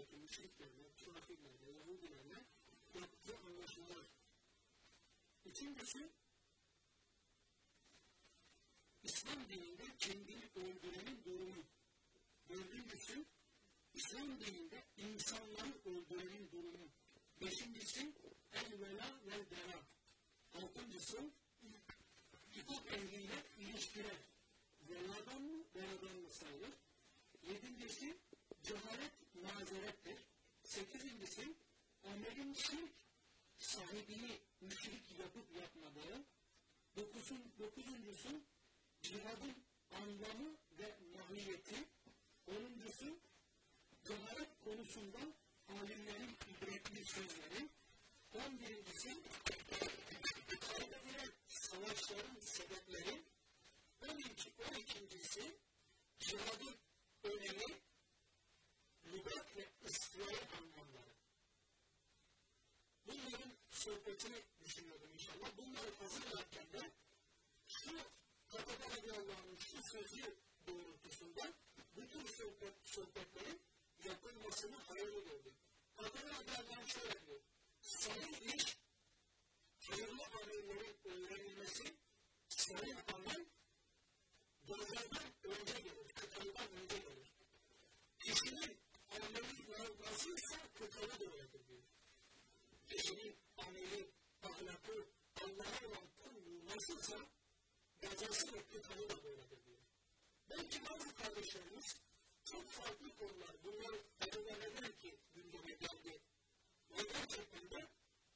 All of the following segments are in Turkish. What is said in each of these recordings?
Mekke'deki müşriklerle, kafirlerle, Yahudilerle yaptığı anlaşmalar. İkincisi, İslam dininde kendini öldürenin durumu. Dördüncüsü, İslam dininde insanları öldürenin durumu. Beşincisi, el-vela vel-bera. Altıncısı, kitap ehliyle ilişkiler. Veladan mı, veladan mı sayılır? Yedincisi, cehalet mazerettir. Sekizincisi, amelin şirk sahibini müşrik yapıp yapmadığı. Dokuzun, dokuzuncusu, cihadın anlamı ve mahiyeti. Onuncusu, cehalet konusunda alimlerin ibretli sözleri. On birincisi, kaybedilen savaşların sebepleri. On, iki, on ikincisi, cihadın önemi, lügat ve ısrarı anlamları. Bunların sohbetini düşünüyordum inşallah. Bunları hazırlarken de şu Kapalı Allah'ın şu sözü doğrultusunda bütün sohbet, sohbetlerin yapılmasını hayırlı gördüm. Kapalı Allah'ın şöyle diyor. Salih iş, hayırlı amellerin öğrenilmesi, salih amel, doğrulardan önce gelir, kıtalıdan önce gelir. Kişinin ameli nasılsa kıtalı da öyledir diyor. Kişinin ameli, ahlakı, Allah'a olan kulluğu nasılsa cezası ve kıtalı da böyledir diyor. Belki bazı kardeşlerimiz çok farklı konular, bunlar acaba neden ki gündeme geldi? Ve gerçekten de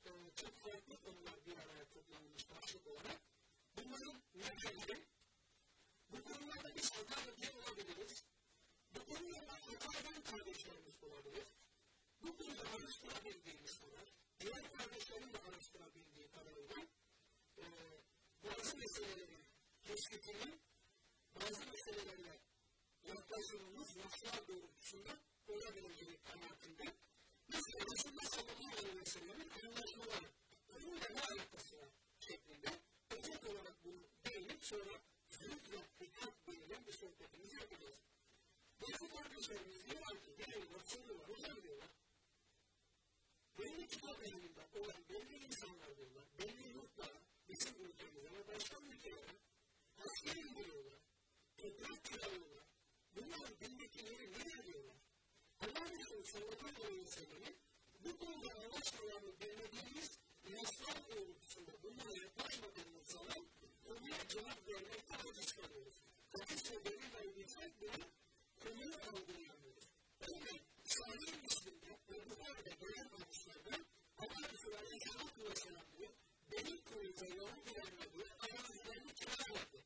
e, çok farklı konular bir araya toplanmış başlık olarak. Bunların nedenleri, bu konularda biz hata olabiliriz. Bu konularda hata eden kardeşlerimiz olabilir. Bu konuda araştırabildiğimiz kadar, diğer kardeşlerin de araştırabildiği kadarıyla e, bazı meselelerin keşfetini, bazı meselelerle yaklaşımımız yaşlar doğrultusunda olabileceği kanaatinde mesela Resulullah sallallahu aleyhi ve sellem'in anlaşmaları bununla ne alakası var şeklinde özet olarak bunu değinip sonra zühd ve hikmet denilen bir sohbetimizi yapacağız. Bazı kardeşlerimiz geliyorlar, soruyorlar, hocam diyorlar. Belli kitap ehlinde olan belli insanlar diyorlar, belli yurtlara, bizim ülkemize ve başka ülkelere asker indiriyorlar, toprak kiralıyorlar. Bunlar bildikileri ne diyorlar? Allah Resulü sallallahu aleyhi ve sellem'in bu konuda anlaşmalarını belirlediğimiz naslar doğrultusunda bunlara yaklaşmadığımız zaman konuya cevap vermekte aciz kalıyoruz. Hadis ve delil bilsek bunu konuyu algılayamıyoruz. Örneğin Sahih Müslim'de ve Bukhari'de gelen hadislerden Allah Resulü aleyhissalatu vesselam diyor, benim konuda Yahudilerle diyor, arazilerini kiraladı.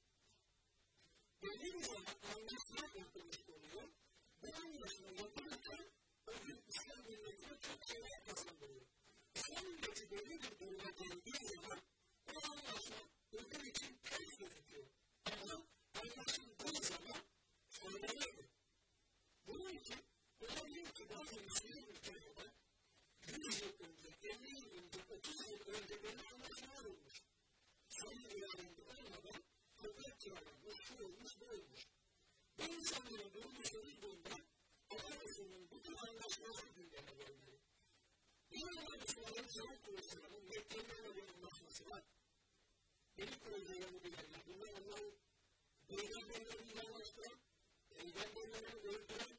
Belli bir zaman anlaşma yapılmış oluyor. Bu anlaşma yapılırken o gün İslam milletine çok şeyler kazandırıyor. İslam milleti belli bir duruma geldiği zaman o anlaşma onun için ters gözüküyor. Ama anlaşıldığı zaman faydalıdır. Için olabilir ki bazı Müslüman ülkelerde 100 yıl önce, 50 yıl önce, 30 yıl önce böyle anlaşmalar olmuş. Son ilerinde olmadan toprak kiralanmış, şu olmuş, bu olmuş. Bu insanların durumu sorulduğunda Allah Resulü'nün bütün anlaşmalar gündeme gelmeli. Yine Resulü Aleyhisselatü Vesselam'ın Mekke'yle bir anlaşması var. Benim konuda Yahudilerle, bunlar Allah'ın peygamberlerini anlaştıran, peygamberlerini öldüren,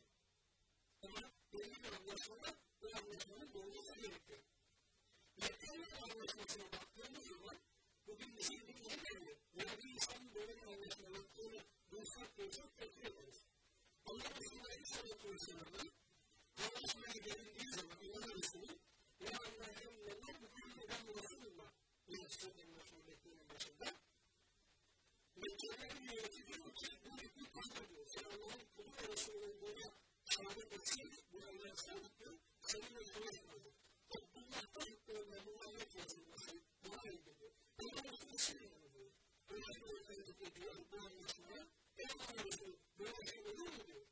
Demin anlaşma bu anlaşmanın doğrusu gerekir. Lakin anlaşmasına baktığımız zaman bugün bizim yerleri yani insanın böyle bir anlaşma yaptığını bulsak bulsak takdir ederiz. Allah Resulü Aleyhisselatü Vesselam'ın anlaşmaya gelindiği zaman Allah Resulü ya Allah'ın yoluna bütün neden Resulullah Resulü'nün mesuliyetinin başında Mekke'nin yönetici diyor ki bu bir kutlu diyor. Sen Allah'ın kulu ve Resulü'nün böyle هذا تفسير ولا خلق خلينا نقول طب الله خلق ولا مؤلف يا سيدي مؤلف الله تفسير ولا يوجد في أربعة أسماء إلا رسول ولا يوجد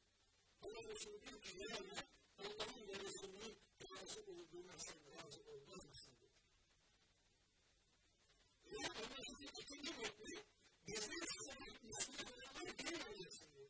الله رسول كلامه اللهم ارزقني رازقه بما شئت رازقه بما شئت لأن الله يتكلم به بزيادة الإسلام لا يدين الإسلام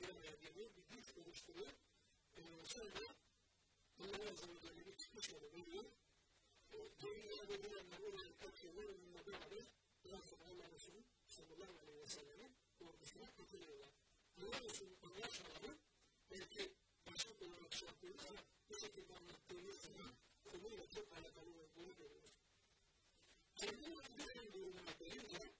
bir araya geliyor, bir güç oluşturuyor. E, sonra Allah ve Celle bir çıkış yolu veriyor. Geriye ve diğerler oraya katıyorlar, onunla beraber sonra Allah Resulü sallallahu aleyhi ve sellem'in ordusuna katılıyorlar. Allah Resulü anlaşmaları belki başlık olarak şey yapıyoruz ama bu şekilde anlattığımız zaman konuyla çok alakalı olduğunu görüyoruz. Kendine güven durumuna gelince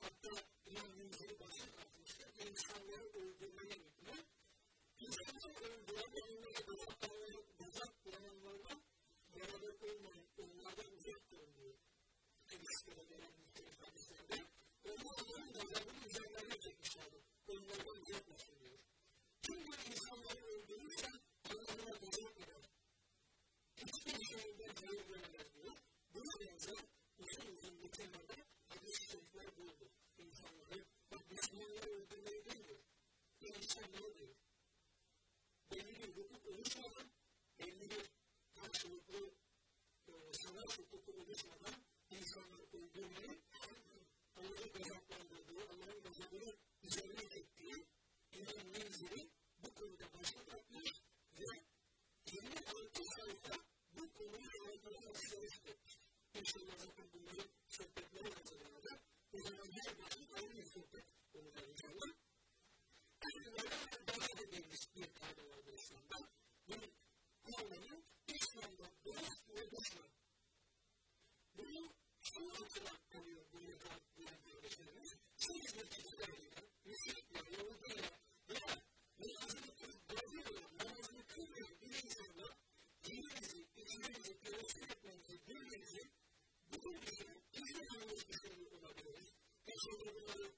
Hatta İmam Münziri başlık atmıştır. İnsanları öldürmeye hükmü. İnsanları öldüren ve onlara bırakmaları, bırakmayanlardan beraber olmayın, onlardan uzak durun diyor. Hadisleri gelen muhtelif hadislerde. Onların gazabını üzerlerine çekmişlerdir. Onlardan uzaklaşın diyor. Kim bu insanları öldürürse Allah'ına gazap eder. Hiçbir şeyinden hayır veremez diyor. Buna benzer uzun uzun metinlerde संपूर्ण बोललो ते सांगले परमेश्वराला योग्य नाही बोललो ते ईश्वर न बोललो त्यांनी लोक कोणी शोधा त्यांनी हा शोध सगळा शोधतो कोणी शोधा ईश्वर योग्य नाही अनेक गजात पण बोलतो अनेक गजात Salonen İslam'da barış ve düşman. Bunu şunu hatırlat deniyor bu yılda yerleşenler. Siz de kitlerle, müzikle, yolcuyla veya namazını kılıp bağlıyorlar, namazını kılmayıp bir insanda dinimizi, içimizi, görüşü yapmanızı, dinimizi bütün düşünün, izin almış düşünün olabilir. Her şeyde bunları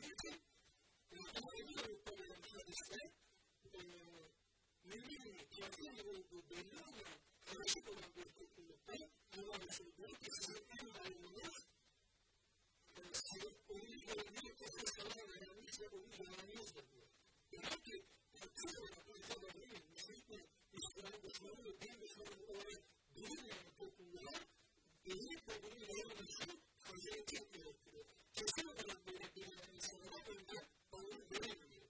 dicen, en la de la de la la la la la c'è solo per la şekilde doğru göremiyor.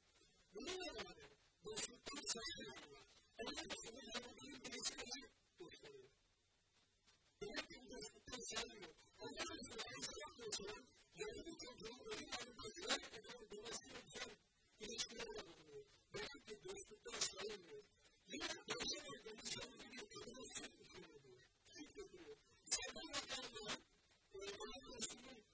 Bununla beraber dostluktan sayılamıyor. Ondan sonra yanılgıyı birisiyle kurtarıyor. Yönetim dostluktan sayılıyor. Ondan sonra en sağlıklı olan yanılgı çocuğun öyle yanılgılar efendim dolayısıyla güzel ilişkilerle bulunuyor. Belki de dostluktan sayılmıyor. Yine doğru bir konuşanlı bir kadının süt kuruyor. Süt kuruyor. Sen bu makamda e, onun dostluğun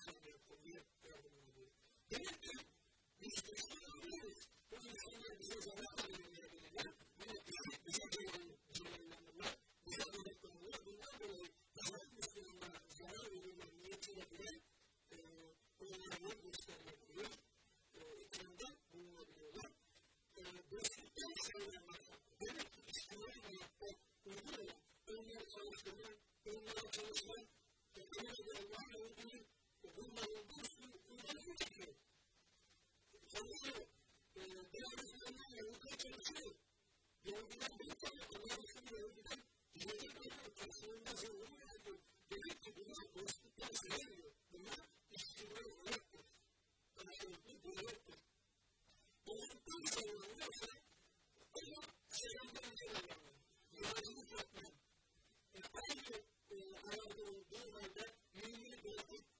enseña a comer carne. Este, mis pescadores, un enseña que se salaba de la realidad, una que se pesaba de la mamá, y se le tomó un árbol de pasarnos de una ciudad de una niña natural, con la mano de esta realidad, también con una realidad, de esta casa de la mamá, de la historia de la cultura, de una relación, de una relación, de una relación, de una relación, вы мою душу увидите. Говорю, Бога знания, рука чаще. Я убираю британию, я решил убирать. И я не говорю, то, что он даже умеет, берите меня после прозрения, меня из чего врата, потому что вы врата. И он писал врата, а я серьезно делаю. Я разрушаю. Поэтому, а я думаю, да, мне не дадут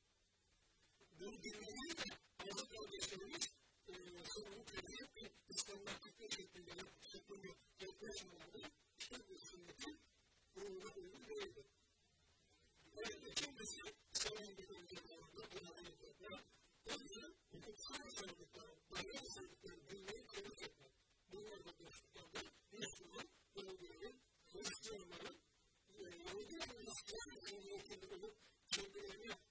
bunu dinlediği de bazı kardeşlerimiz e, sorunu tercih etti. İslam'dan gitme şeklinde şeklinde yaklaşmaları işte bu sünnetin ruhuna uygun değildi. Ve ikincisi İslam'ın gidildiğinde buna ayırdıklar. O yüzden hukuksal sorumluluklar, bayrak sorumluluklar bilmeyi kabul etmek. Bunlarla görüştüklerinde Müslüman, Yahudilerin, Hristiyanların, Yahudilerin Hristiyan zihniyetinde olup kendilerine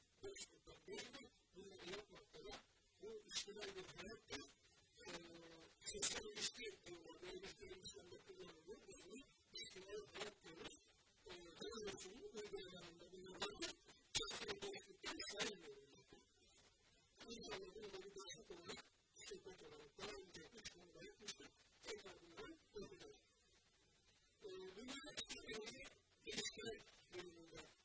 Böylece bakıyorum bunu yapmaktada bu işlere götürerek de sosyalleşti örgütlerimizden de kullanılıyor. Yani işlere bakıyoruz. Dönüşümü uygulamalarında bunlardan sosyal boyutluktan ayrılmıyoruz. İnşallah bunu da bir başlık olarak sohbet olarak daha önce üç konuda yapmıştık. Tekrar bunları yapacağız. Bunlar ilişkiler bölümünde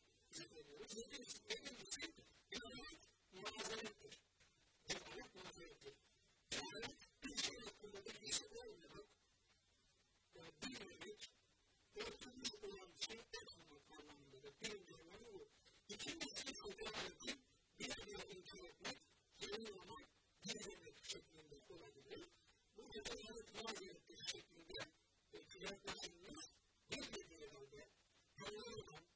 şeklinde yaklaşımımız bir dediği halde tanımlamadan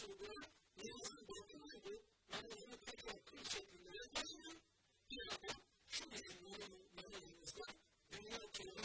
чудом, не заработанным был, наверное, хотел кричать на меня, и это, что я не могу, наверное, не знаю, меня через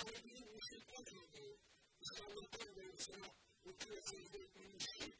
我们不是不能够，我们不能够说，我这是一个工具。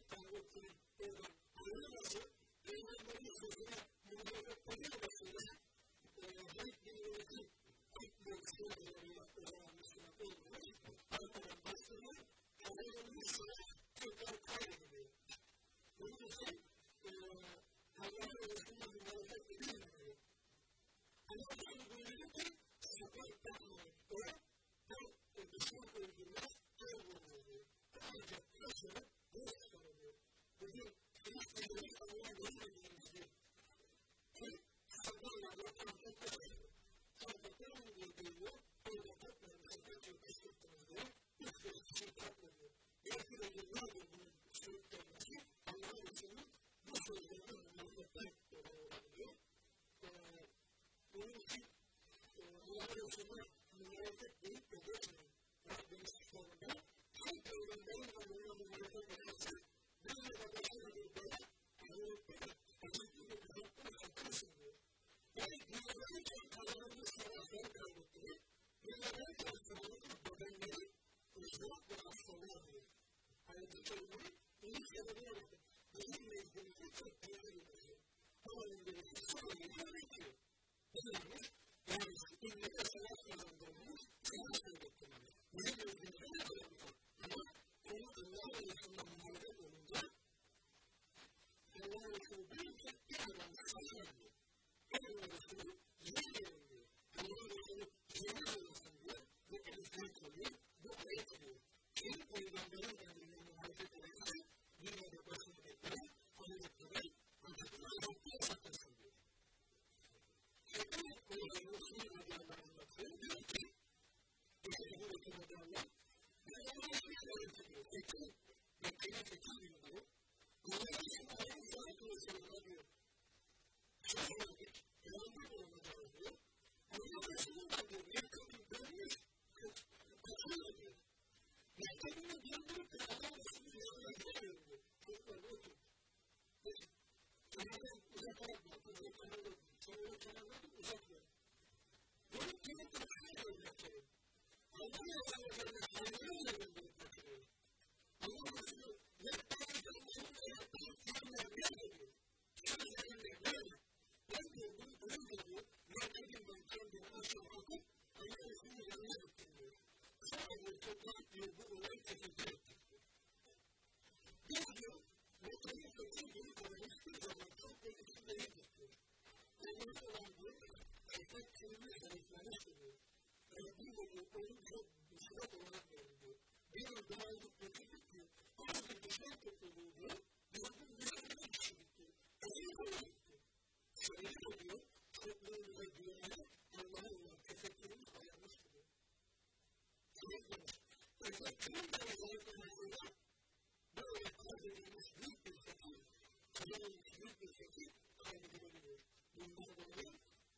do Evangelical International raggiungono un risultato largo, viene dando specifici quasi 200 comuni di un milione di sito e isolati. Se ne sono sopra un regione all'aula che effettivamente è la nostra. Quindi, per la prima volta nella noi le cose di uno sviluppo effettivo, abbiamo uno sviluppo effettivo, abbiamo bisogno di un nuovo mondo,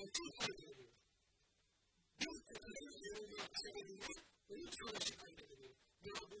我今天在这里，面对着这么多，有，不。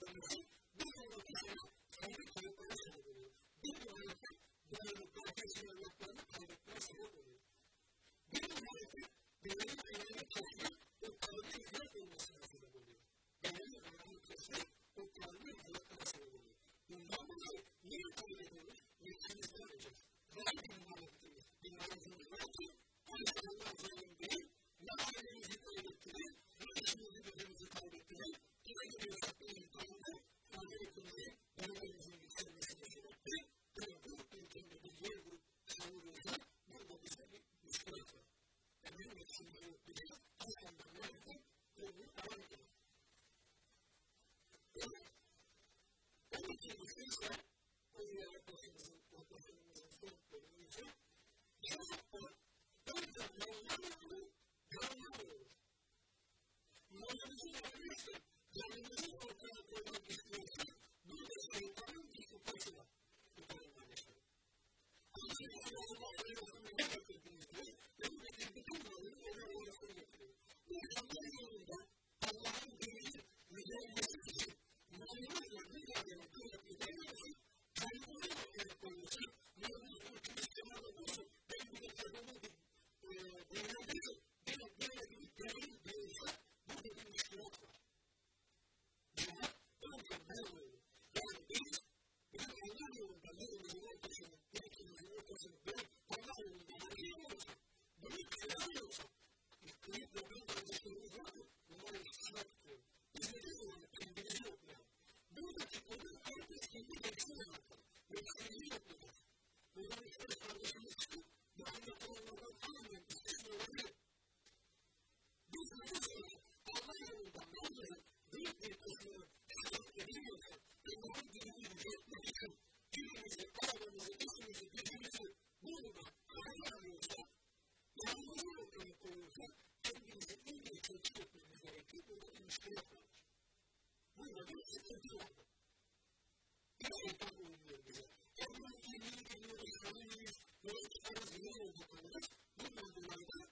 birbirimizi, kendimizi birbirimizi, birbirimizi, birbirimizi, arabamızı, eşimizi, birbirimizi burada kazanıyorsa, yalnız ortaya koyuyorsa, kendimizi iyice tepki etmemiz gerekir. Burada bir müşkülat vardır. Burada bir sıkıntı vardır. Gerçekten bulunuyor bize. Kendimiz kendimizi bilmiyoruz, tanımıyoruz, yola çıkarız, niye oldu kalırız? Bundan dolayı da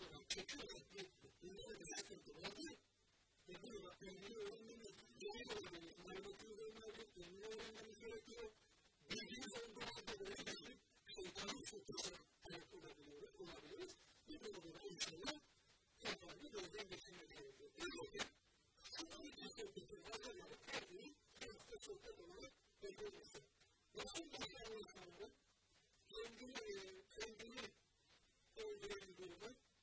bununla çekilerek bir bunları merak ettim. Hadi ve bununla kendini öğrenmemiz, yeni öğrenmemiz, marifeti öğrenmemiz, kendini öğrenmemiz gerekiyor. Bildiğimiz olduğu halde öyle gelip şeytanın sultanı hareket olabiliyoruz, olabiliyoruz. Bu durumda inşallah kafamda gözden geçirmek gerekiyor. Öyleyse şunları kesinlikle hazırlanıp her gün kendisi sultan olarak öğrenmesi. Bütün başlayan insanların kendini, kendini öldüren durumu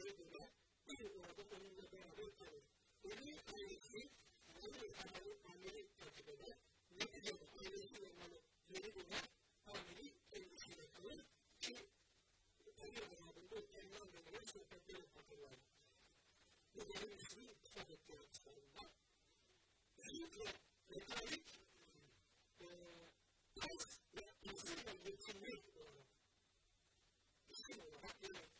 नहीं दूँगा इस वादे को हम लोग आगे करें यदि आईसी नहीं होता है तो फैमिली कर सकेगा लेकिन जब आईसी वाले नहीं दूँगा फैमिली कर सकेगा हमें कि अगर हम उनको चैनल में नहीं सकते तो पकड़वा तो ये नहीं सब के अच्छा ठीक है लेकिन Yes, yeah, you can make one. You can make one.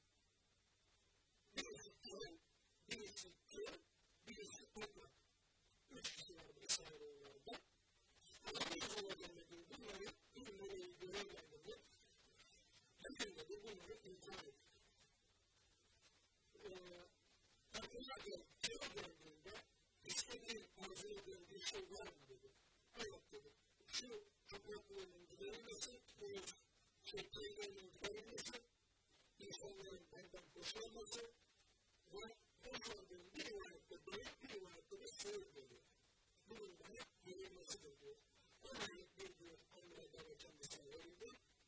Allah'ın oğullarına bunları bir. Hemen de bunları imtihan etti. Arkadaşlar cevap verdiğinde istediğin arzuladığın bir şey var mı dedi. Evet dedi. Şu topraklığının giderilmesi, bu şekillerinin giderilmesi, insanların benden boşalması ve boşaldığın bir rivayette dayak bir rivayette de soğuk geliyor. Bunun bana verilmesidir diyor. ormai vedi ormai dove c'è il sole,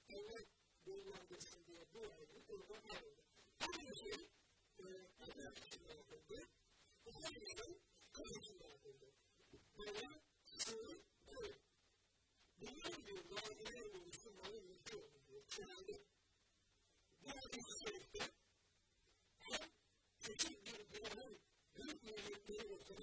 e noi dobbiamo descendere due, di cui guardare. Allora, abbiamo citato qui, e poi cosa ci va a dire? Però, su, due. Domani guardare non sono un giorno, cioè, guardare sempre, e ci guardare, e poi guardare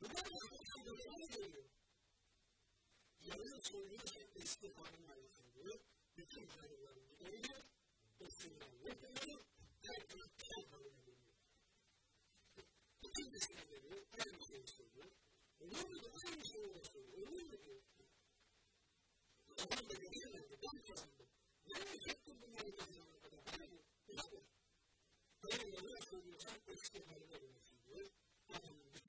Bukalala.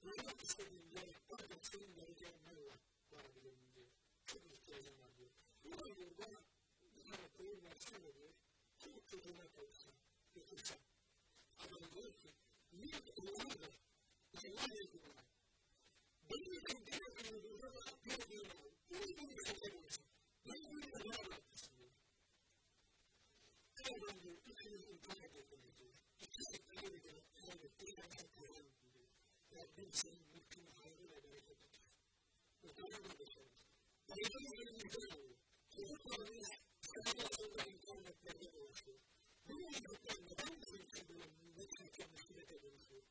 우리가 있었는데 우리가 있었는데 이게 아니라 말하게 되는데 그게 대단하고 이런 일과 이런 그런 말씀을 그렇게 전하고 있어 그렇죠 아버지 이게 뭐야 이게 뭐야 이거 내일 생기는 그런 거가 배우는 거 우리 분들이 하고 있어 우리 분들이 하고 있어 그런 분들 이렇게 좀 전하고 있는 거죠 이렇게 배우는 거 그런 거 人生に手に入らない大事だった。お互いのですね、大事な人に手に入る。それからね、体の存在に興味があるんですよ。どういうことに何の人生を見つけても知れてるんですよ。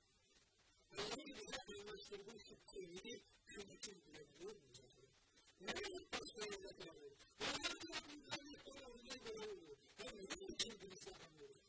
あの時に何を言いましても、そこにね、感じてくれるようになる。何を言ったらそういうことなのに、何を言ったらそういうことなのに、何を言ったらそういうことなのに、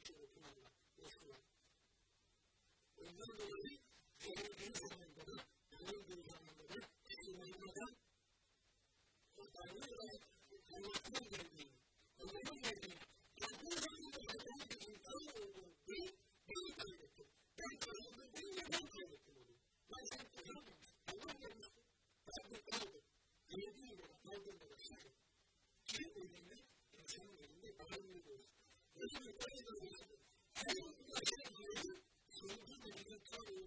Ömürleri çevirdiği zamanları, ömürleri zamanları, çevirdiğinden o Tanrı'yla Allah'ın geldiğini, Allah'ın geldiğini, Tanrı'nın zamanında hayvan bizim tanrı olduğunu değil, beni kaybettim. Ben kazandım, beni de ben kaybettim onu. Ben sen kazandım, Allah gelmiştim, ben de kaldım. Geldiğim bana, kaldım bana, şahit. Kim ölümü, insanın elinde bağımlı olur. Ölümü, ben de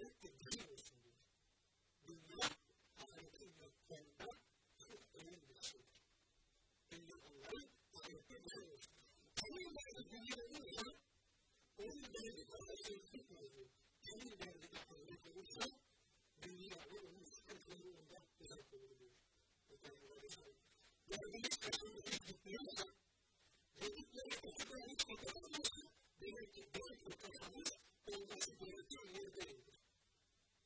need to do this in you. Do not have it in your conduct, in your own decision. In your right, in your conditions. Anybody who you know, anybody who has a situation, anybody who has a solution, then you are going to stick to you in that particular decision. Okay, you understand? But the next question is the future. The future is the future. The future is the future. The future is the future.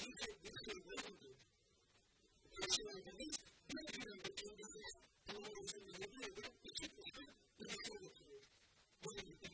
you get you get arrested. Because you are this, you are the king of this. You are the king of this. You are the king of this. You are the king of this.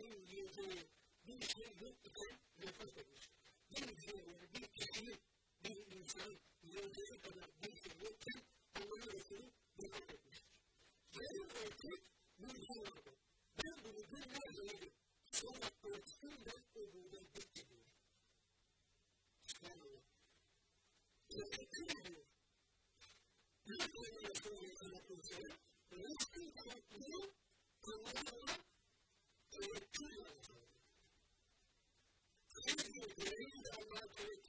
17 nefes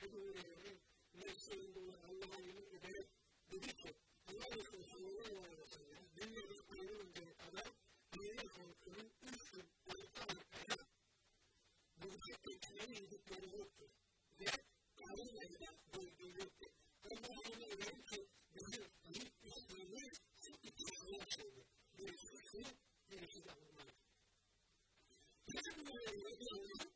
da bırakılacağınızı zannettiniz. İmtihan edeceksiniz. Bu yüzden bu konuda ilişkinin ittifak ettiği aksiyonlar. Ben şey, Allah'ın şöyle anlatıyor. Vallahi ben yanıtlarını Allah yolunda ilk tutan kimselerden Allah Resulü sallallahu aleyhi ve sellem'le birlikte Kıble Allah'ın kurulmanın sanat ağacı yapmalarının dışında da hiçbir üzerimiz, hiçbir şey yoktur. kaybettiğimiz gibi. Hepimiz Allah'ın ondan sonra yapıyor. Mesutların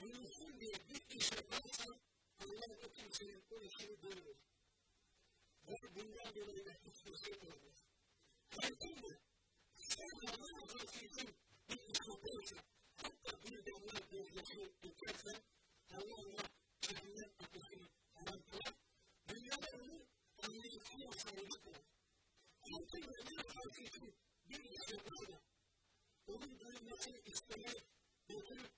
Yunus'un diye bir iş yaparsan Allah o kimsenin o işini görür. Ve bundan dolayı da hiçbir şey olmaz. Farkında sen Allah rızası için bir iş yaparsan hatta bir damla gözyaşı dökersen Allah ona cehennem ateşini haram kılar. Dünyada onu anlayışına sahibi kılar. Halkın Allah rızası için bir iş yaparsan onun duyulmasını istemek, dokunup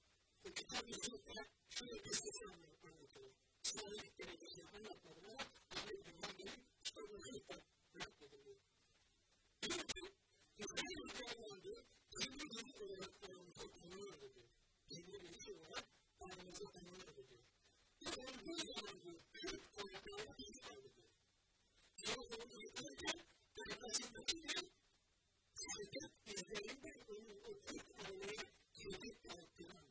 क्योंकि जब नहीं होता सूर्य किसी से हमें ऊपर होती है सूर्य के लिए से हमें अपना बना अपने ब्रह्मा में स्वर्ग में तक रख देंगे कि हम होते रहेंगे धीरे धीरे परिवर्तन उनको करने लगेंगे धीरे धीरे होगा और उनको करने लगेंगे तो हम भी जानेंगे फिर कोई कारण नहीं जानेंगे जो हम निकल गए तो कैसे बची है संकेत के ज़रिए उनको ठीक करने की कोशिश करते हैं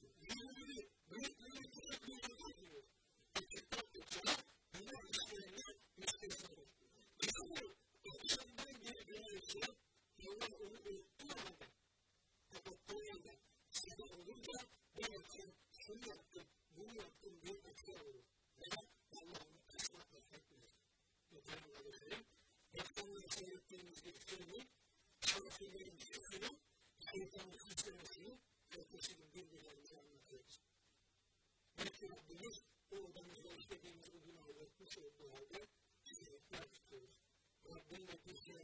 Allah onu unutturamadı. Kapattığı yerde sabah olunca ben akşam şunu yaptım, bunu yaptım diye akşam olur. Veya Allah onu asla affetmiyor. Muhtemelen kardeşlerim, Yakınlığı seyrettiğimiz bir filmi, kafirlerin şükrünü, şeytanın hüsnüsünü, ertesi gün birbirlerimize anlatıyoruz. Belki Rabbimiz oradan bize istediğimiz o günahı etmiş olduğu halde şehitler tutuyoruz. Rabbim de bir şeye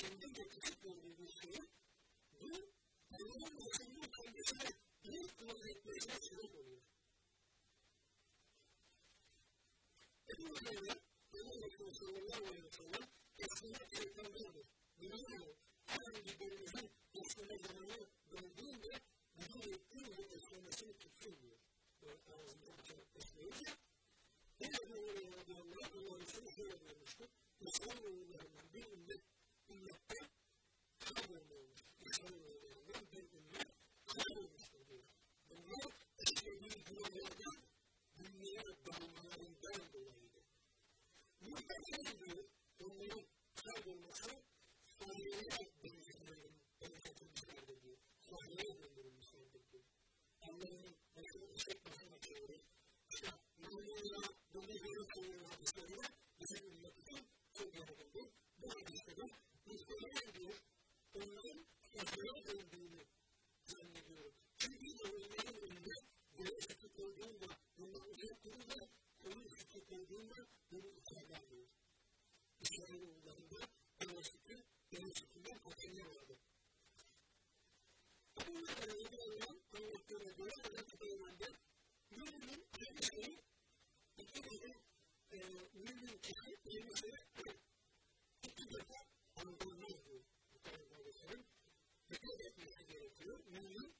kendi getirecek olduğu bir şeyi bu Allah'ın Resulü'nün kendisine イエス様が言っていない。エル、エのの、エス、と。Ve işlediği diyorlardan dünyaya dalmalarından dolayıdır. Muhtemeldir onların kaybolması sahaya benzetilmişlerdir diyor. Sahaya döndürülmüşlerdir diyor. Allah'ın başını işletmesine çeviri. İşte manaya dolayıları sorunlar işlerine bizim ümmet için çok yaratıdır. Bu hadisede muhtemelen diyor onların sahaya döndüğünü vivido en medio de de se no se?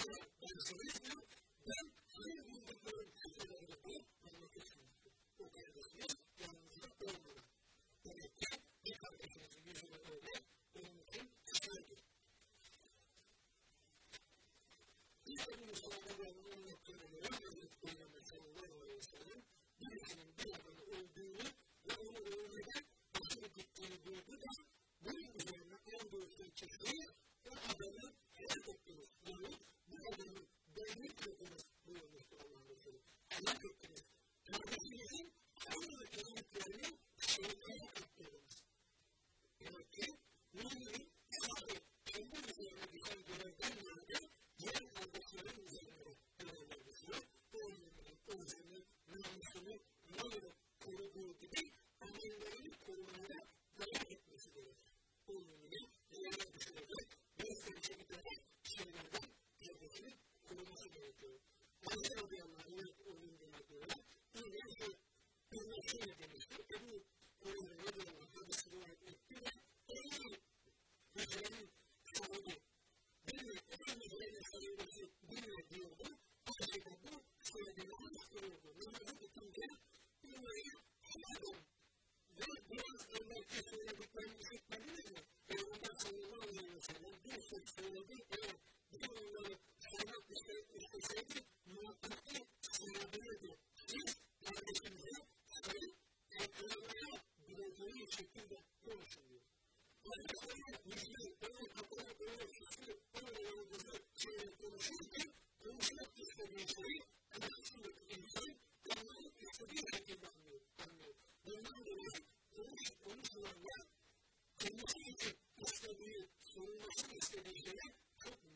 Sonra konuşmayı istiyor. Ben hayır buldukları bir şeylerle bu memleketim. O kardeşimiz yanımızda olmalı. Demek ki bir kardeşimizin yüzüne öyle onun için kısaydı. İşte bu Müslümanların anlattığına göre Hazreti Peygamber sallallahu aleyhi ve sellem birisinin bir adamı öldüğünü ve onu öldüğünü başını gittiğini duydu da bunun üzerine aldığı sürçeği o adamı helak ettiniz. Yahut Kardeşinizin aynı iyiliklerini şeytana kaptırdınız. Demek ki mümin sadece kendi üzerine düşen görevden ziyade diğer kardeşlerin üzerine düşüyor. O müminin müminin 되는 공부하고 관찰해야 많이 오는 데고요. 이래서 공부해야 되는 그리고 공부를 해야 하고 싶어요. 그게 에이 그런 상황이 되는 그런 일을 하는 것이 되는 되고 그리고 그런 것을 그리고 그게 그게 하고 늘 그런 상황을 계속 하고 있는 게 아니고 그런 상황을 계속 하고 있는 게 아니고 длинные совместные исключения, но такие следует здесь, на земле, свои огромные другие четыре площади. Поэтому если они какого-то числе уровень уже через получите, то уже если не шли, красивых идей, то мы и содержите данные данные. Но нам говорят, лучше он желает, конечно, если вы сумасшедшие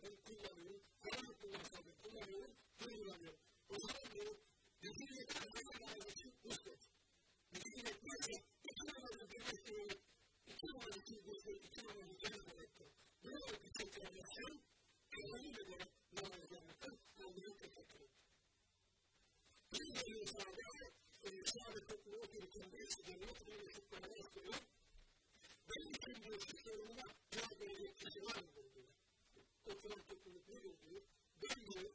kullanır, kullanır, kullanır, kullanır, kullanır, kullanır, kullanır, Bizim yeterli bir için uzdet. Bizim yeterli iki numaralı devletleri, iki numaralı için uzdet, iki numaralı devletleri. Ne var ki tekrarlasın, kendine göre ne var yapmaktan olduğunu tekrarlasın. Bir de insanda, insanda toplumu gereken bir sıcaklık, bir sıcaklık, bir sıcaklık, benim için bu sorunuma cevap verecek kişi var mı burada? oturan topluluk ne olduğu döndüğü,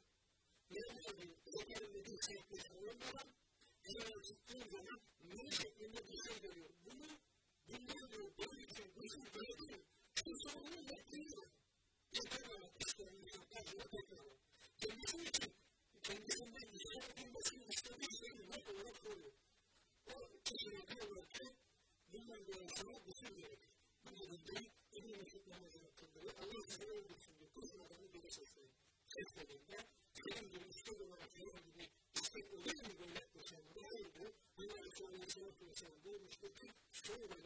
ne Spirit